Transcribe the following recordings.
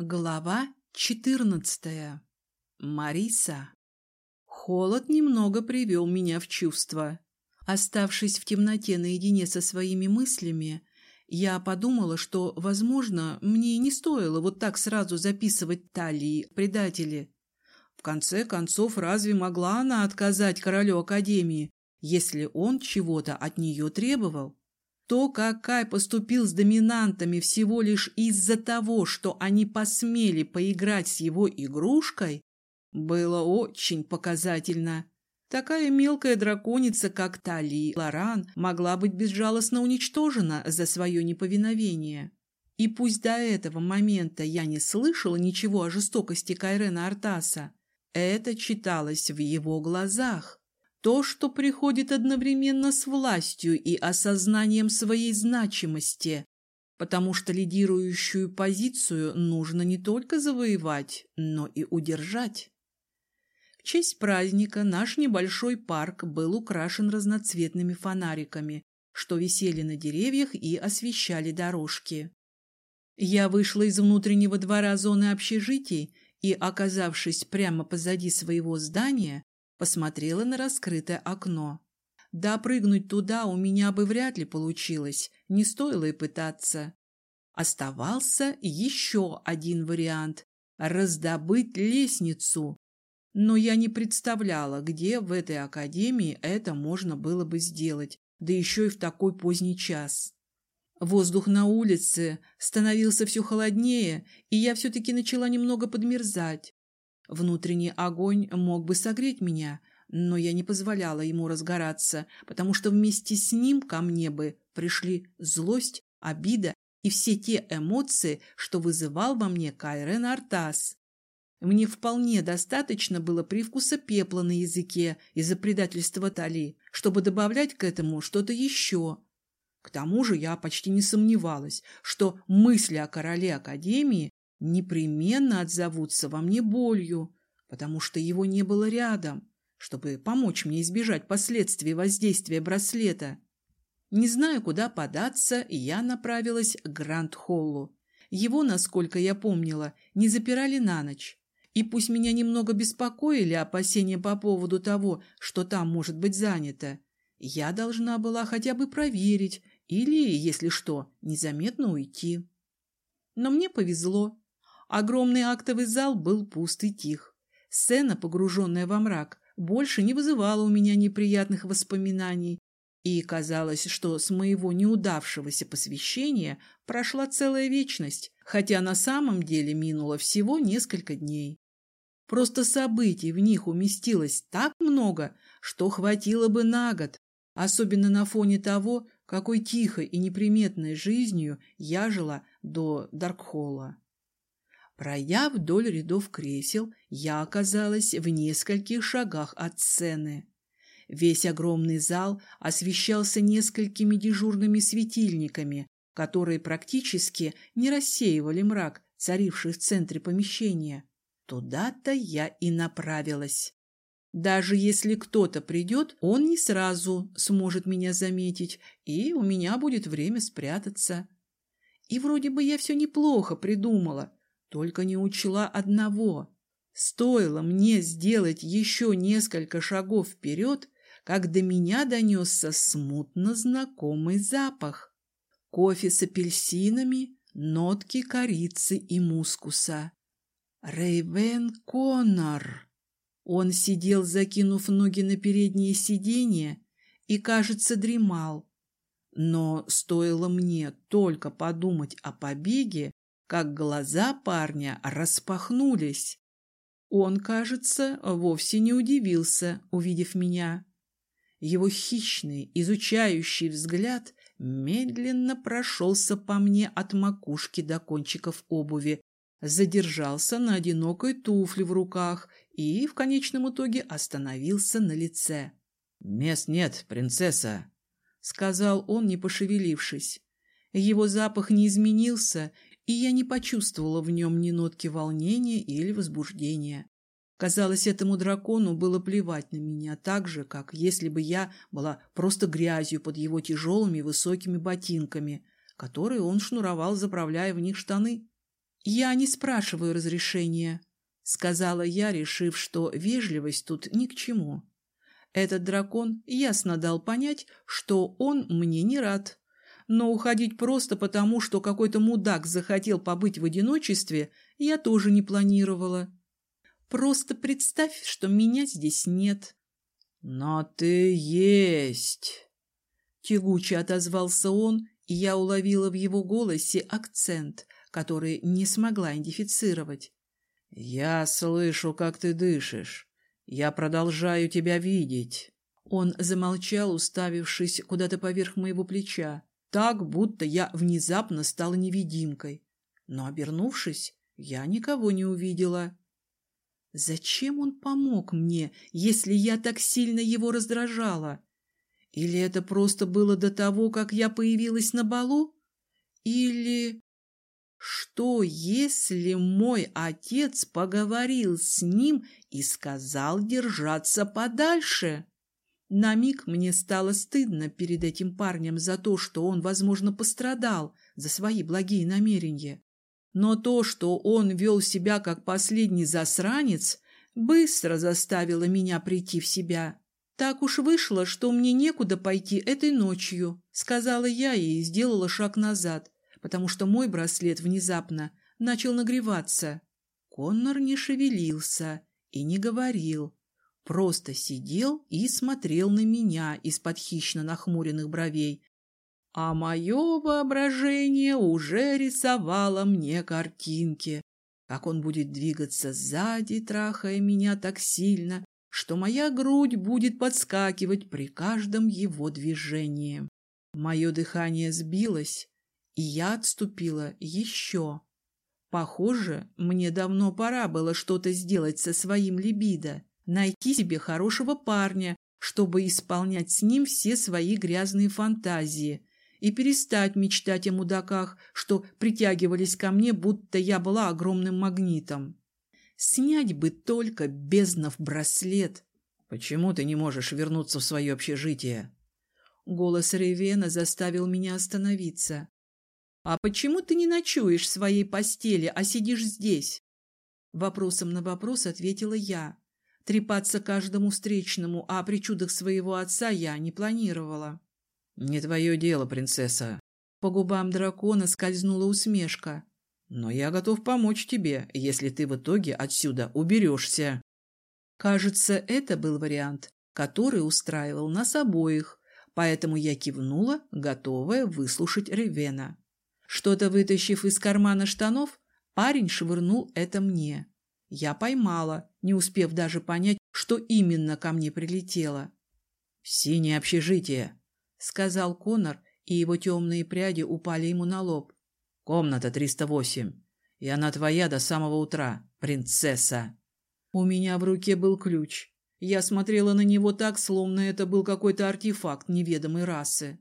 Глава четырнадцатая. Мариса. Холод немного привел меня в чувство. Оставшись в темноте наедине со своими мыслями, я подумала, что, возможно, мне не стоило вот так сразу записывать талии предатели. В конце концов, разве могла она отказать королю Академии, если он чего-то от нее требовал? То, как Кай поступил с доминантами всего лишь из-за того, что они посмели поиграть с его игрушкой, было очень показательно. Такая мелкая драконица, как Тали Лоран, могла быть безжалостно уничтожена за свое неповиновение. И пусть до этого момента я не слышала ничего о жестокости Кайрена Артаса, это читалось в его глазах. То, что приходит одновременно с властью и осознанием своей значимости, потому что лидирующую позицию нужно не только завоевать, но и удержать. В честь праздника наш небольшой парк был украшен разноцветными фонариками, что висели на деревьях и освещали дорожки. Я вышла из внутреннего двора зоны общежитий и, оказавшись прямо позади своего здания, посмотрела на раскрытое окно. Да, прыгнуть туда у меня бы вряд ли получилось, не стоило и пытаться. Оставался еще один вариант – раздобыть лестницу. Но я не представляла, где в этой академии это можно было бы сделать, да еще и в такой поздний час. Воздух на улице становился все холоднее, и я все-таки начала немного подмерзать. Внутренний огонь мог бы согреть меня, но я не позволяла ему разгораться, потому что вместе с ним ко мне бы пришли злость, обида и все те эмоции, что вызывал во мне Кайрен Артас. Мне вполне достаточно было привкуса пепла на языке из-за предательства Тали, чтобы добавлять к этому что-то еще. К тому же я почти не сомневалась, что мысли о короле Академии непременно отзовутся во мне болью, потому что его не было рядом, чтобы помочь мне избежать последствий воздействия браслета. Не знаю, куда податься, я направилась к Гранд-Холлу. Его, насколько я помнила, не запирали на ночь. И пусть меня немного беспокоили опасения по поводу того, что там может быть занято, я должна была хотя бы проверить или, если что, незаметно уйти. Но мне повезло. Огромный актовый зал был пуст и тих. Сцена, погруженная во мрак, больше не вызывала у меня неприятных воспоминаний, и казалось, что с моего неудавшегося посвящения прошла целая вечность, хотя на самом деле минуло всего несколько дней. Просто событий в них уместилось так много, что хватило бы на год, особенно на фоне того, какой тихой и неприметной жизнью я жила до Даркхолла. Пройдя вдоль рядов кресел, я оказалась в нескольких шагах от сцены. Весь огромный зал освещался несколькими дежурными светильниками, которые практически не рассеивали мрак, царивший в центре помещения. Туда-то я и направилась. Даже если кто-то придет, он не сразу сможет меня заметить, и у меня будет время спрятаться. И вроде бы я все неплохо придумала, только не учла одного. Стоило мне сделать еще несколько шагов вперед, как до меня донесся смутно знакомый запах. Кофе с апельсинами, нотки корицы и мускуса. Рейвен Коннор. Он сидел, закинув ноги на переднее сиденье, и, кажется, дремал. Но стоило мне только подумать о побеге, как глаза парня распахнулись. Он, кажется, вовсе не удивился, увидев меня. Его хищный, изучающий взгляд медленно прошелся по мне от макушки до кончиков обуви, задержался на одинокой туфле в руках и в конечном итоге остановился на лице. «Мест нет, принцесса», — сказал он, не пошевелившись. Его запах не изменился, и я не почувствовала в нем ни нотки волнения или возбуждения. Казалось, этому дракону было плевать на меня, так же, как если бы я была просто грязью под его тяжелыми высокими ботинками, которые он шнуровал, заправляя в них штаны. «Я не спрашиваю разрешения», — сказала я, решив, что вежливость тут ни к чему. Этот дракон ясно дал понять, что он мне не рад. Но уходить просто потому, что какой-то мудак захотел побыть в одиночестве, я тоже не планировала. Просто представь, что меня здесь нет. «Но ты есть!» Тягуче отозвался он, и я уловила в его голосе акцент, который не смогла идентифицировать. «Я слышу, как ты дышишь. Я продолжаю тебя видеть». Он замолчал, уставившись куда-то поверх моего плеча, так, будто я внезапно стала невидимкой. Но, обернувшись, я никого не увидела. Зачем он помог мне, если я так сильно его раздражала? Или это просто было до того, как я появилась на балу? Или... Что, если мой отец поговорил с ним и сказал держаться подальше? На миг мне стало стыдно перед этим парнем за то, что он, возможно, пострадал за свои благие намерения. Но то, что он вел себя как последний засранец, быстро заставило меня прийти в себя. «Так уж вышло, что мне некуда пойти этой ночью», — сказала я и сделала шаг назад, потому что мой браслет внезапно начал нагреваться. Коннор не шевелился и не говорил, просто сидел и смотрел на меня из-под хищно нахмуренных бровей, а мое воображение уже рисовало мне картинки, как он будет двигаться сзади, трахая меня так сильно, что моя грудь будет подскакивать при каждом его движении. Мое дыхание сбилось, и я отступила еще. Похоже, мне давно пора было что-то сделать со своим либидо, найти себе хорошего парня, чтобы исполнять с ним все свои грязные фантазии и перестать мечтать о мудаках, что притягивались ко мне, будто я была огромным магнитом. Снять бы только безднов браслет. Почему ты не можешь вернуться в свое общежитие? Голос Ревена заставил меня остановиться. А почему ты не ночуешь в своей постели, а сидишь здесь? Вопросом на вопрос ответила я. Трепаться каждому встречному о причудах своего отца я не планировала. «Не твое дело, принцесса». По губам дракона скользнула усмешка. Но я готов помочь тебе, если ты в итоге отсюда уберешься. Кажется, это был вариант, который устраивал нас обоих, поэтому я кивнула, готовая выслушать Ревена. Что-то вытащив из кармана штанов, парень швырнул это мне. Я поймала, не успев даже понять, что именно ко мне прилетело. «Синее общежитие», — сказал Конор, и его темные пряди упали ему на лоб. Комната 308. И она твоя до самого утра, принцесса. У меня в руке был ключ. Я смотрела на него так, словно это был какой-то артефакт неведомой расы.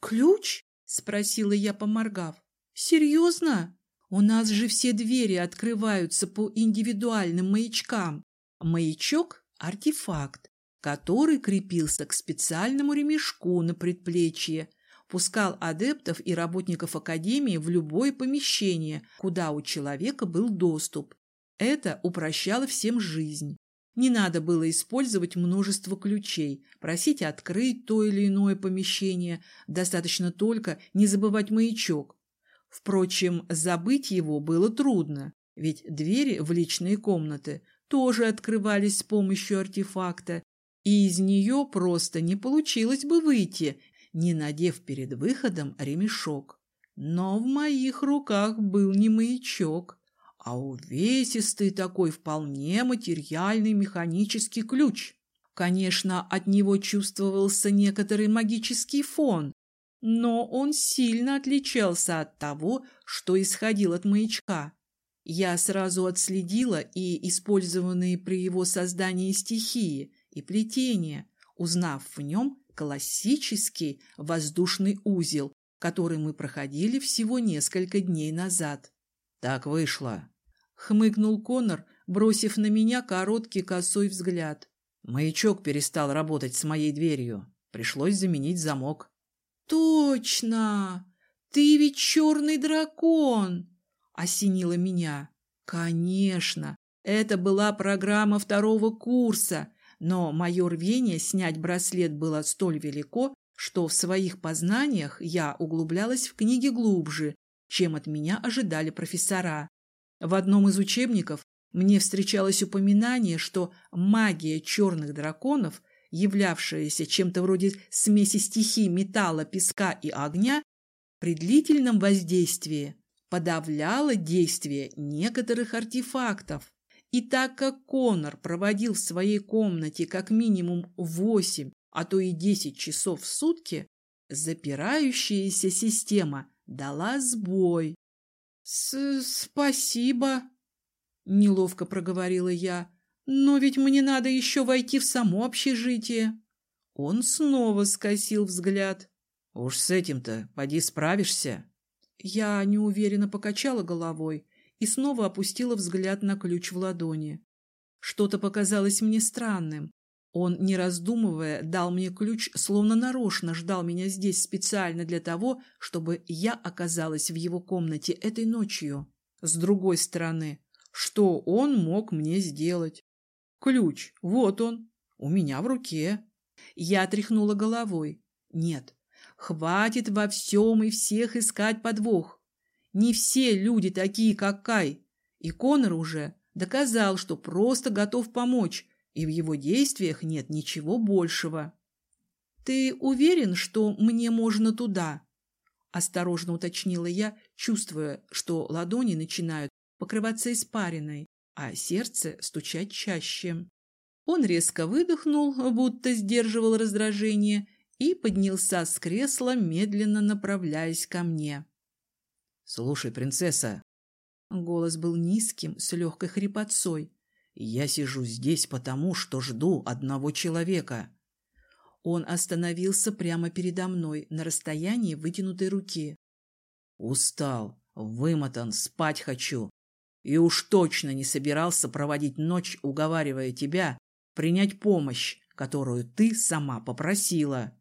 «Ключ?» — спросила я, поморгав. «Серьезно? У нас же все двери открываются по индивидуальным маячкам. Маячок — артефакт, который крепился к специальному ремешку на предплечье, пускал адептов и работников Академии в любое помещение, куда у человека был доступ. Это упрощало всем жизнь. Не надо было использовать множество ключей, просить открыть то или иное помещение, достаточно только не забывать маячок. Впрочем, забыть его было трудно, ведь двери в личные комнаты тоже открывались с помощью артефакта, и из нее просто не получилось бы выйти, не надев перед выходом ремешок. Но в моих руках был не маячок, а увесистый такой вполне материальный механический ключ. Конечно, от него чувствовался некоторый магический фон, но он сильно отличался от того, что исходил от маячка. Я сразу отследила и использованные при его создании стихии, и плетения, узнав в нем классический воздушный узел, который мы проходили всего несколько дней назад. Так вышло. Хмыкнул Конор, бросив на меня короткий косой взгляд. Маячок перестал работать с моей дверью. Пришлось заменить замок. Точно! Ты ведь черный дракон! осенило меня. Конечно, это была программа второго курса, но мое рвение снять браслет было столь велико, что в своих познаниях я углублялась в книги глубже, чем от меня ожидали профессора. В одном из учебников мне встречалось упоминание, что магия черных драконов, являвшаяся чем-то вроде смеси стихий металла, песка и огня, при длительном воздействии подавляла действие некоторых артефактов. И так как Конор проводил в своей комнате как минимум восемь, а то и десять часов в сутки, запирающаяся система дала сбой. «Спасибо», — неловко проговорила я, — «но ведь мне надо еще войти в само общежитие». Он снова скосил взгляд. «Уж с этим-то поди справишься». Я неуверенно покачала головой и снова опустила взгляд на ключ в ладони. Что-то показалось мне странным. Он, не раздумывая, дал мне ключ, словно нарочно ждал меня здесь специально для того, чтобы я оказалась в его комнате этой ночью. С другой стороны, что он мог мне сделать? Ключ, вот он, у меня в руке. Я тряхнула головой. Нет, хватит во всем и всех искать подвох. Не все люди такие, как Кай. И Конор уже доказал, что просто готов помочь, и в его действиях нет ничего большего. «Ты уверен, что мне можно туда?» – осторожно уточнила я, чувствуя, что ладони начинают покрываться испариной, а сердце стучать чаще. Он резко выдохнул, будто сдерживал раздражение, и поднялся с кресла, медленно направляясь ко мне. «Слушай, принцесса!» Голос был низким, с легкой хрипотцой. Я сижу здесь потому, что жду одного человека. Он остановился прямо передо мной, на расстоянии вытянутой руки. Устал, вымотан, спать хочу. И уж точно не собирался проводить ночь, уговаривая тебя принять помощь, которую ты сама попросила.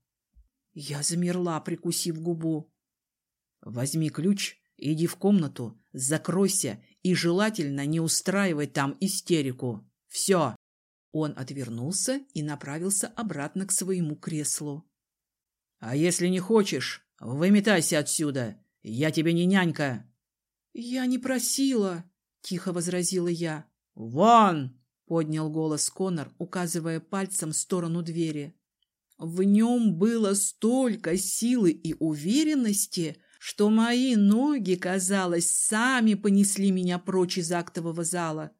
Я замерла, прикусив губу. Возьми ключ, иди в комнату, закройся и желательно не устраивай там истерику. Все. Он отвернулся и направился обратно к своему креслу. А если не хочешь, выметайся отсюда. Я тебе не нянька. Я не просила, тихо возразила я. Вон! поднял голос Конор, указывая пальцем в сторону двери. В нем было столько силы и уверенности, что мои ноги, казалось, сами понесли меня прочь из актового зала.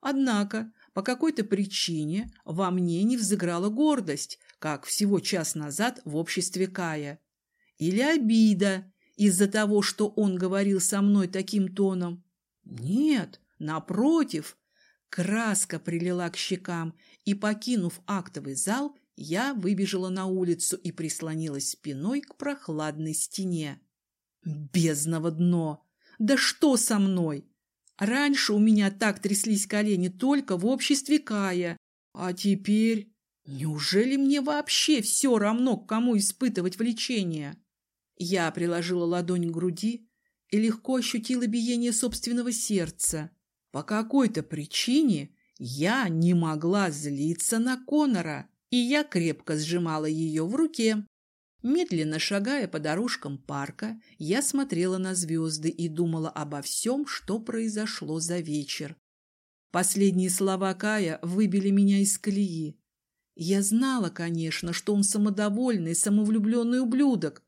Однако по какой-то причине во мне не взыграла гордость, как всего час назад в обществе Кая. Или обида из-за того, что он говорил со мной таким тоном. Нет, напротив, краска прилила к щекам, и, покинув актовый зал, я выбежала на улицу и прислонилась спиной к прохладной стене. Бездного дно! Да что со мной? Раньше у меня так тряслись колени только в обществе Кая. А теперь... Неужели мне вообще все равно, к кому испытывать влечение? Я приложила ладонь к груди и легко ощутила биение собственного сердца. По какой-то причине я не могла злиться на Конора, и я крепко сжимала ее в руке. Медленно шагая по дорожкам парка, я смотрела на звезды и думала обо всем, что произошло за вечер. Последние слова Кая выбили меня из колеи. Я знала, конечно, что он самодовольный, самовлюбленный ублюдок,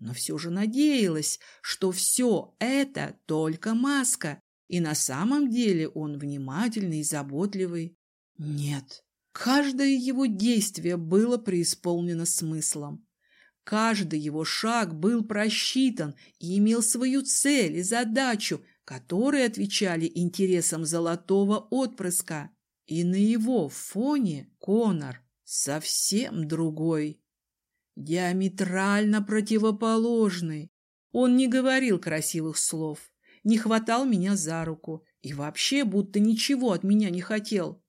но все же надеялась, что все это только маска, и на самом деле он внимательный и заботливый. Нет, каждое его действие было преисполнено смыслом. Каждый его шаг был просчитан и имел свою цель и задачу, которые отвечали интересам золотого отпрыска. И на его фоне Конор совсем другой, диаметрально противоположный. Он не говорил красивых слов, не хватал меня за руку и вообще будто ничего от меня не хотел.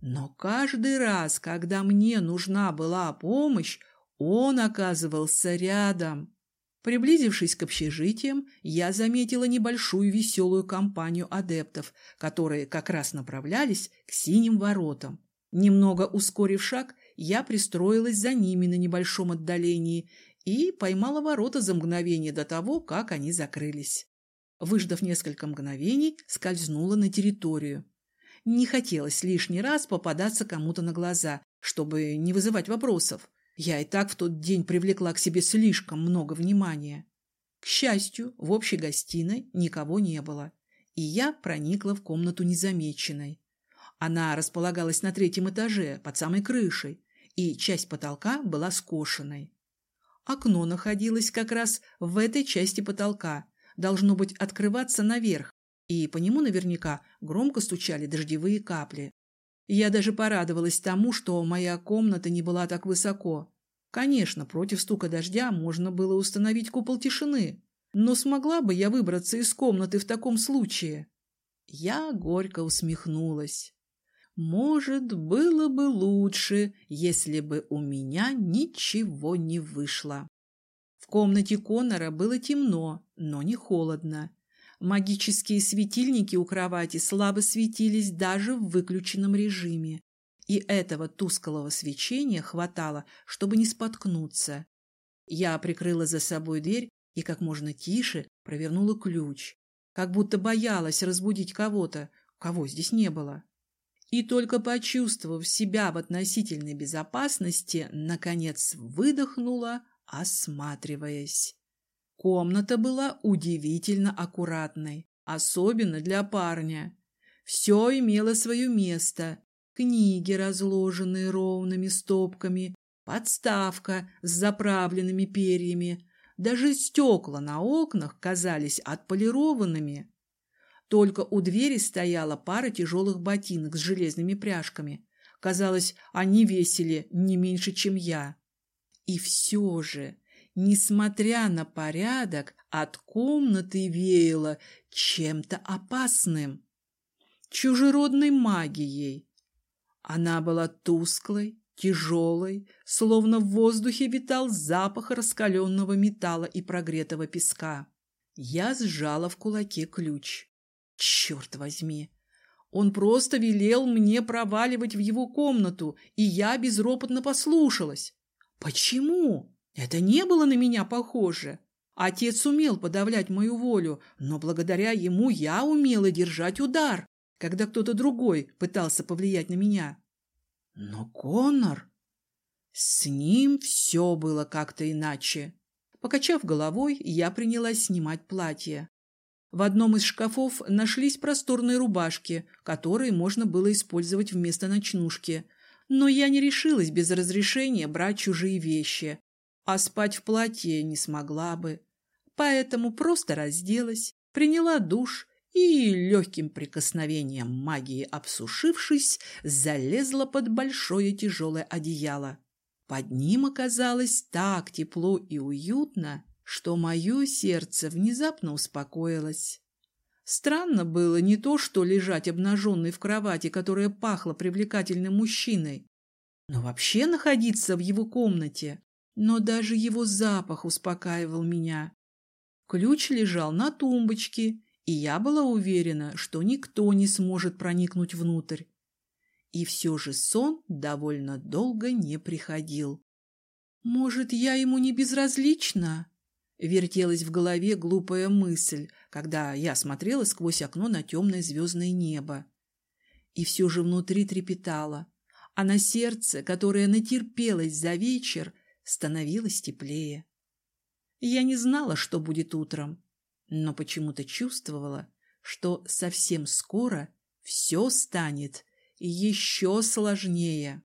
Но каждый раз, когда мне нужна была помощь, он оказывался рядом. Приблизившись к общежитиям, я заметила небольшую веселую компанию адептов, которые как раз направлялись к синим воротам. Немного ускорив шаг, я пристроилась за ними на небольшом отдалении и поймала ворота за мгновение до того, как они закрылись. Выждав несколько мгновений, скользнула на территорию. Не хотелось лишний раз попадаться кому-то на глаза, чтобы не вызывать вопросов. Я и так в тот день привлекла к себе слишком много внимания. К счастью, в общей гостиной никого не было, и я проникла в комнату незамеченной. Она располагалась на третьем этаже, под самой крышей, и часть потолка была скошенной. Окно находилось как раз в этой части потолка, должно быть открываться наверх, и по нему наверняка громко стучали дождевые капли. Я даже порадовалась тому, что моя комната не была так высоко. Конечно, против стука дождя можно было установить купол тишины, но смогла бы я выбраться из комнаты в таком случае? Я горько усмехнулась. Может, было бы лучше, если бы у меня ничего не вышло. В комнате Конора было темно, но не холодно. Магические светильники у кровати слабо светились даже в выключенном режиме, и этого тусклого свечения хватало, чтобы не споткнуться. Я прикрыла за собой дверь и как можно тише провернула ключ, как будто боялась разбудить кого-то, кого здесь не было. И только почувствовав себя в относительной безопасности, наконец выдохнула, осматриваясь. Комната была удивительно аккуратной, особенно для парня. Все имело свое место. Книги, разложенные ровными стопками, подставка с заправленными перьями. Даже стекла на окнах казались отполированными. Только у двери стояла пара тяжелых ботинок с железными пряжками. Казалось, они весили не меньше, чем я. И все же, несмотря на порядок, от комнаты веяло чем-то опасным. Чужеродной магией. Она была тусклой, тяжелой, словно в воздухе витал запах раскаленного металла и прогретого песка. Я сжала в кулаке ключ. Черт возьми! Он просто велел мне проваливать в его комнату, и я безропотно послушалась. Почему? Это не было на меня похоже. Отец умел подавлять мою волю, но благодаря ему я умела держать удар, когда кто-то другой пытался повлиять на меня. Но Коннор... С ним все было как-то иначе. Покачав головой, я принялась снимать платье. В одном из шкафов нашлись просторные рубашки, которые можно было использовать вместо ночнушки. Но я не решилась без разрешения брать чужие вещи, а спать в платье не смогла бы. Поэтому просто разделась, приняла душ и, легким прикосновением магии обсушившись, залезла под большое тяжелое одеяло. Под ним оказалось так тепло и уютно, что мое сердце внезапно успокоилось. Странно было не то, что лежать обнаженной в кровати, которая пахла привлекательным мужчиной, но вообще находиться в его комнате. Но даже его запах успокаивал меня. Ключ лежал на тумбочке, и я была уверена, что никто не сможет проникнуть внутрь. И все же сон довольно долго не приходил. Может, я ему не безразлична? Вертелась в голове глупая мысль, когда я смотрела сквозь окно на темное звездное небо. И все же внутри трепетало, а на сердце, которое натерпелось за вечер, становилось теплее. Я не знала, что будет утром, но почему-то чувствовала, что совсем скоро все станет еще сложнее.